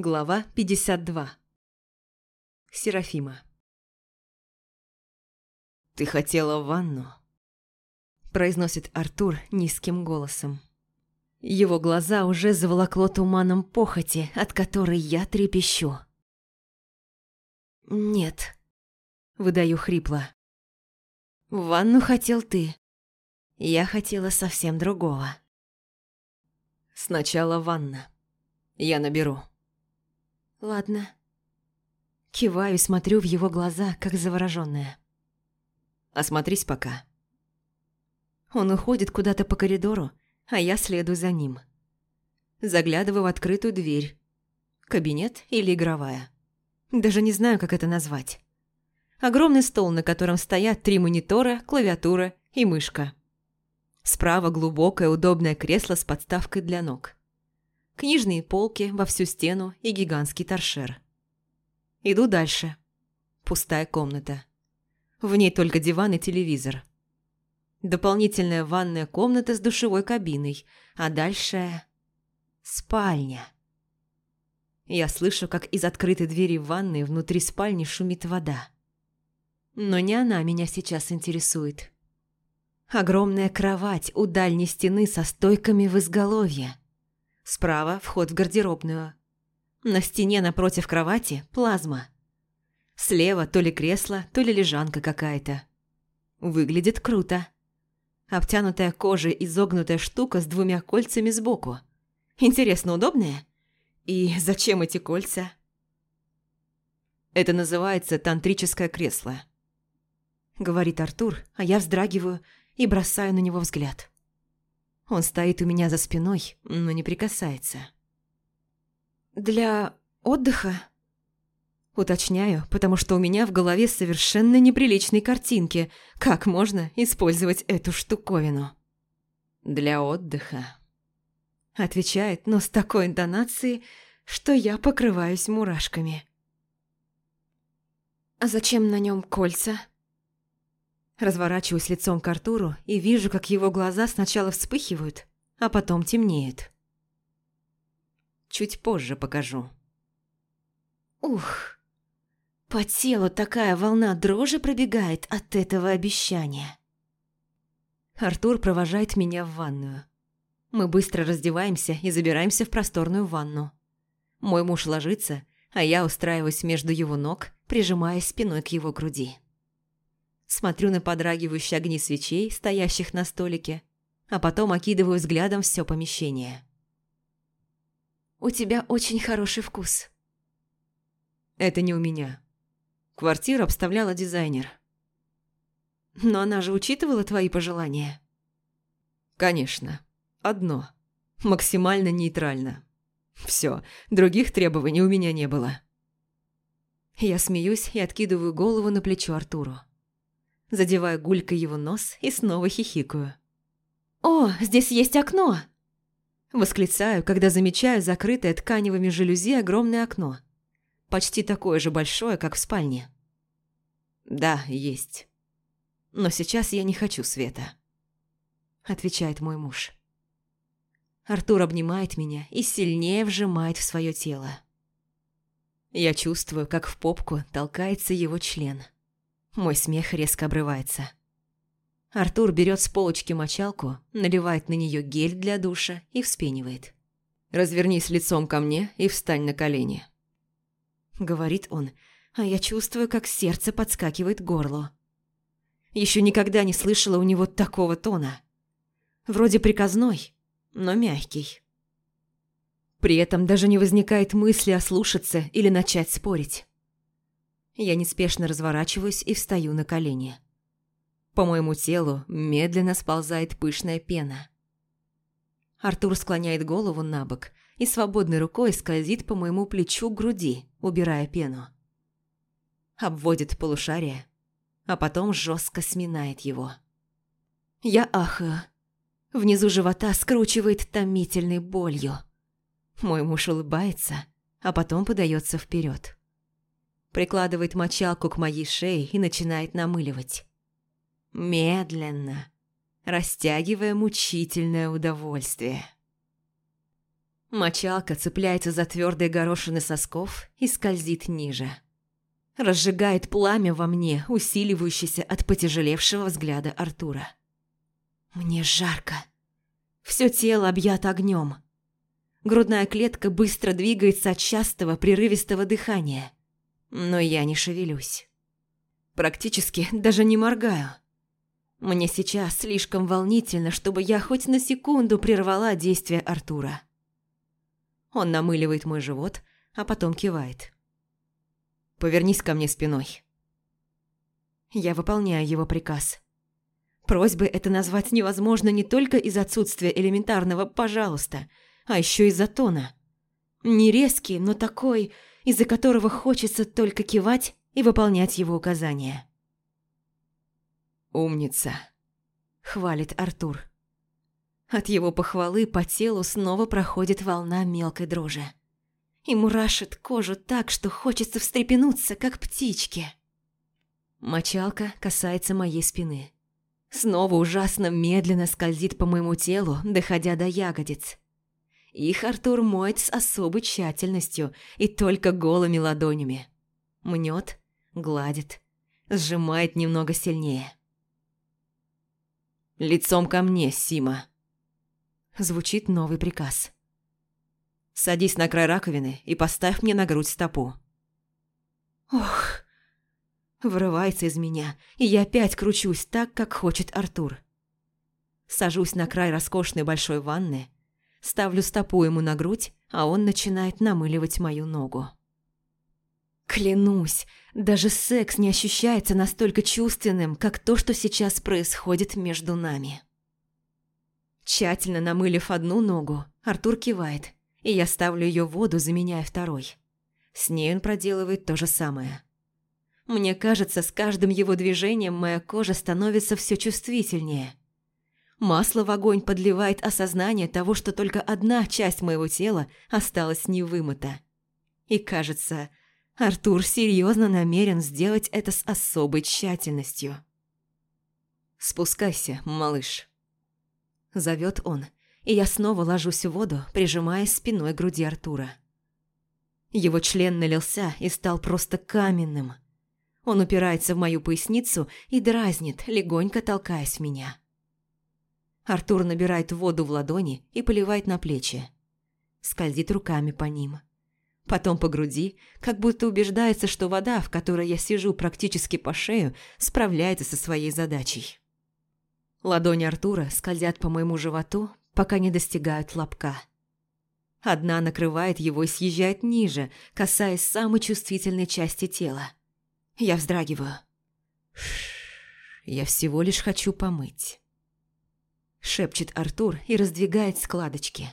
Глава 52 Серафима «Ты хотела ванну?» Произносит Артур низким голосом. Его глаза уже заволокло туманом похоти, от которой я трепещу. «Нет», — выдаю хрипло. «Ванну хотел ты. Я хотела совсем другого». «Сначала ванна. Я наберу». «Ладно». Киваю и смотрю в его глаза, как заворожённая. «Осмотрись пока». Он уходит куда-то по коридору, а я следую за ним. Заглядываю в открытую дверь. Кабинет или игровая. Даже не знаю, как это назвать. Огромный стол, на котором стоят три монитора, клавиатура и мышка. Справа глубокое удобное кресло с подставкой для ног книжные полки во всю стену и гигантский торшер. Иду дальше. Пустая комната. В ней только диван и телевизор. Дополнительная ванная комната с душевой кабиной, а дальше... спальня. Я слышу, как из открытой двери ванной внутри спальни шумит вода. Но не она меня сейчас интересует. Огромная кровать у дальней стены со стойками в изголовье. Справа вход в гардеробную. На стене напротив кровати плазма. Слева то ли кресло, то ли лежанка какая-то. Выглядит круто. Обтянутая кожей изогнутая штука с двумя кольцами сбоку. Интересно, удобная? И зачем эти кольца? Это называется тантрическое кресло. Говорит Артур, а я вздрагиваю и бросаю на него взгляд. Он стоит у меня за спиной, но не прикасается. «Для отдыха?» Уточняю, потому что у меня в голове совершенно неприличные картинки. Как можно использовать эту штуковину? «Для отдыха», — отвечает, но с такой интонацией, что я покрываюсь мурашками. «А зачем на нем кольца?» Разворачиваюсь лицом к Артуру и вижу, как его глаза сначала вспыхивают, а потом темнеют. Чуть позже покажу. Ух, по телу такая волна дрожи пробегает от этого обещания. Артур провожает меня в ванную. Мы быстро раздеваемся и забираемся в просторную ванну. Мой муж ложится, а я устраиваюсь между его ног, прижимаясь спиной к его груди. Смотрю на подрагивающие огни свечей, стоящих на столике, а потом окидываю взглядом все помещение. «У тебя очень хороший вкус». «Это не у меня. Квартиру обставляла дизайнер». «Но она же учитывала твои пожелания?» «Конечно. Одно. Максимально нейтрально. Все, других требований у меня не было». Я смеюсь и откидываю голову на плечо Артуру задевая гулькой его нос и снова хихикаю. «О, здесь есть окно!» Восклицаю, когда замечаю закрытое тканевыми жалюзи огромное окно. Почти такое же большое, как в спальне. «Да, есть. Но сейчас я не хочу света», – отвечает мой муж. Артур обнимает меня и сильнее вжимает в свое тело. Я чувствую, как в попку толкается его член – мой смех резко обрывается. Артур берет с полочки мочалку, наливает на нее гель для душа и вспенивает. «Развернись лицом ко мне и встань на колени», — говорит он, а я чувствую, как сердце подскакивает к горлу. Еще никогда не слышала у него такого тона. Вроде приказной, но мягкий. При этом даже не возникает мысли ослушаться или начать спорить. Я неспешно разворачиваюсь и встаю на колени. По моему телу медленно сползает пышная пена. Артур склоняет голову на бок и свободной рукой скользит по моему плечу к груди, убирая пену. Обводит полушарие, а потом жестко сминает его. Я ахаю. Внизу живота скручивает томительной болью. Мой муж улыбается, а потом подается вперед прикладывает мочалку к моей шее и начинает намыливать. Медленно, растягивая мучительное удовольствие. Мочалка цепляется за твердые горошины сосков и скользит ниже. Разжигает пламя во мне, усиливающееся от потяжелевшего взгляда Артура. Мне жарко. Все тело объято огнем. Грудная клетка быстро двигается от частого, прерывистого дыхания. Но я не шевелюсь. Практически даже не моргаю. Мне сейчас слишком волнительно, чтобы я хоть на секунду прервала действие Артура. Он намыливает мой живот, а потом кивает. «Повернись ко мне спиной». Я выполняю его приказ. Просьбы это назвать невозможно не только из отсутствия элементарного «пожалуйста», а еще из-за тона. Не резкий, но такой, из-за которого хочется только кивать и выполнять его указания. «Умница», — хвалит Артур. От его похвалы по телу снова проходит волна мелкой дрожи. И мурашит кожу так, что хочется встрепенуться, как птички. Мочалка касается моей спины. Снова ужасно медленно скользит по моему телу, доходя до ягодиц. Их Артур моет с особой тщательностью и только голыми ладонями. Мнет, гладит, сжимает немного сильнее. «Лицом ко мне, Сима!» Звучит новый приказ. «Садись на край раковины и поставь мне на грудь стопу». «Ох!» Вырывается из меня, и я опять кручусь так, как хочет Артур. Сажусь на край роскошной большой ванны, ставлю стопу ему на грудь, а он начинает намыливать мою ногу. Клянусь, даже секс не ощущается настолько чувственным, как то, что сейчас происходит между нами. Тщательно намылив одну ногу, Артур кивает, и я ставлю ее в воду, заменяя второй. С ней он проделывает то же самое. Мне кажется, с каждым его движением моя кожа становится все чувствительнее. Масло в огонь подливает осознание того, что только одна часть моего тела осталась невымыта. И кажется, Артур серьезно намерен сделать это с особой тщательностью. «Спускайся, малыш». Зовет он, и я снова ложусь в воду, прижимаясь спиной к груди Артура. Его член налился и стал просто каменным. Он упирается в мою поясницу и дразнит, легонько толкаясь в меня. Артур набирает воду в ладони и поливает на плечи. Скользит руками по ним. Потом по груди, как будто убеждается, что вода, в которой я сижу практически по шею, справляется со своей задачей. Ладони Артура скользят по моему животу, пока не достигают лобка. Одна накрывает его и съезжает ниже, касаясь самой чувствительной части тела. Я вздрагиваю. «Я всего лишь хочу помыть», – шепчет Артур и раздвигает складочки.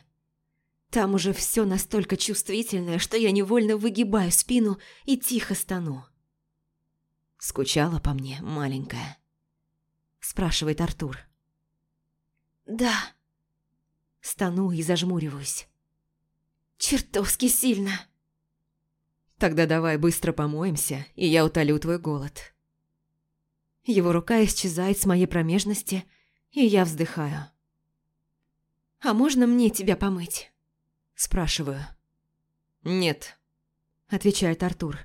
Там уже все настолько чувствительное, что я невольно выгибаю спину и тихо стану. «Скучала по мне, маленькая?» спрашивает Артур. «Да». Стану и зажмуриваюсь. «Чертовски сильно». «Тогда давай быстро помоемся, и я утолю твой голод». Его рука исчезает с моей промежности, и я вздыхаю. «А можно мне тебя помыть?» Спрашиваю. «Нет», – отвечает Артур.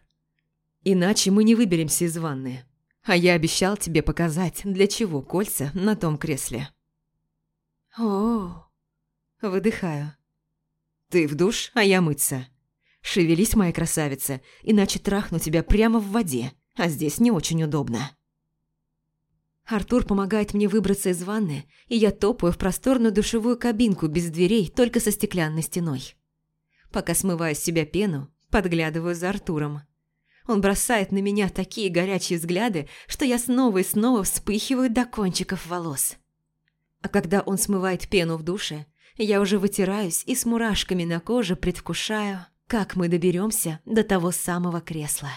«Иначе мы не выберемся из ванны. А я обещал тебе показать, для чего кольца на том кресле». «О, выдыхаю. Ты в душ, а я мыться. Шевелись, моя красавица, иначе трахну тебя прямо в воде, а здесь не очень удобно». Артур помогает мне выбраться из ванны, и я топаю в просторную душевую кабинку без дверей, только со стеклянной стеной. Пока смываю с себя пену, подглядываю за Артуром. Он бросает на меня такие горячие взгляды, что я снова и снова вспыхиваю до кончиков волос. А когда он смывает пену в душе, я уже вытираюсь и с мурашками на коже предвкушаю, как мы доберемся до того самого кресла.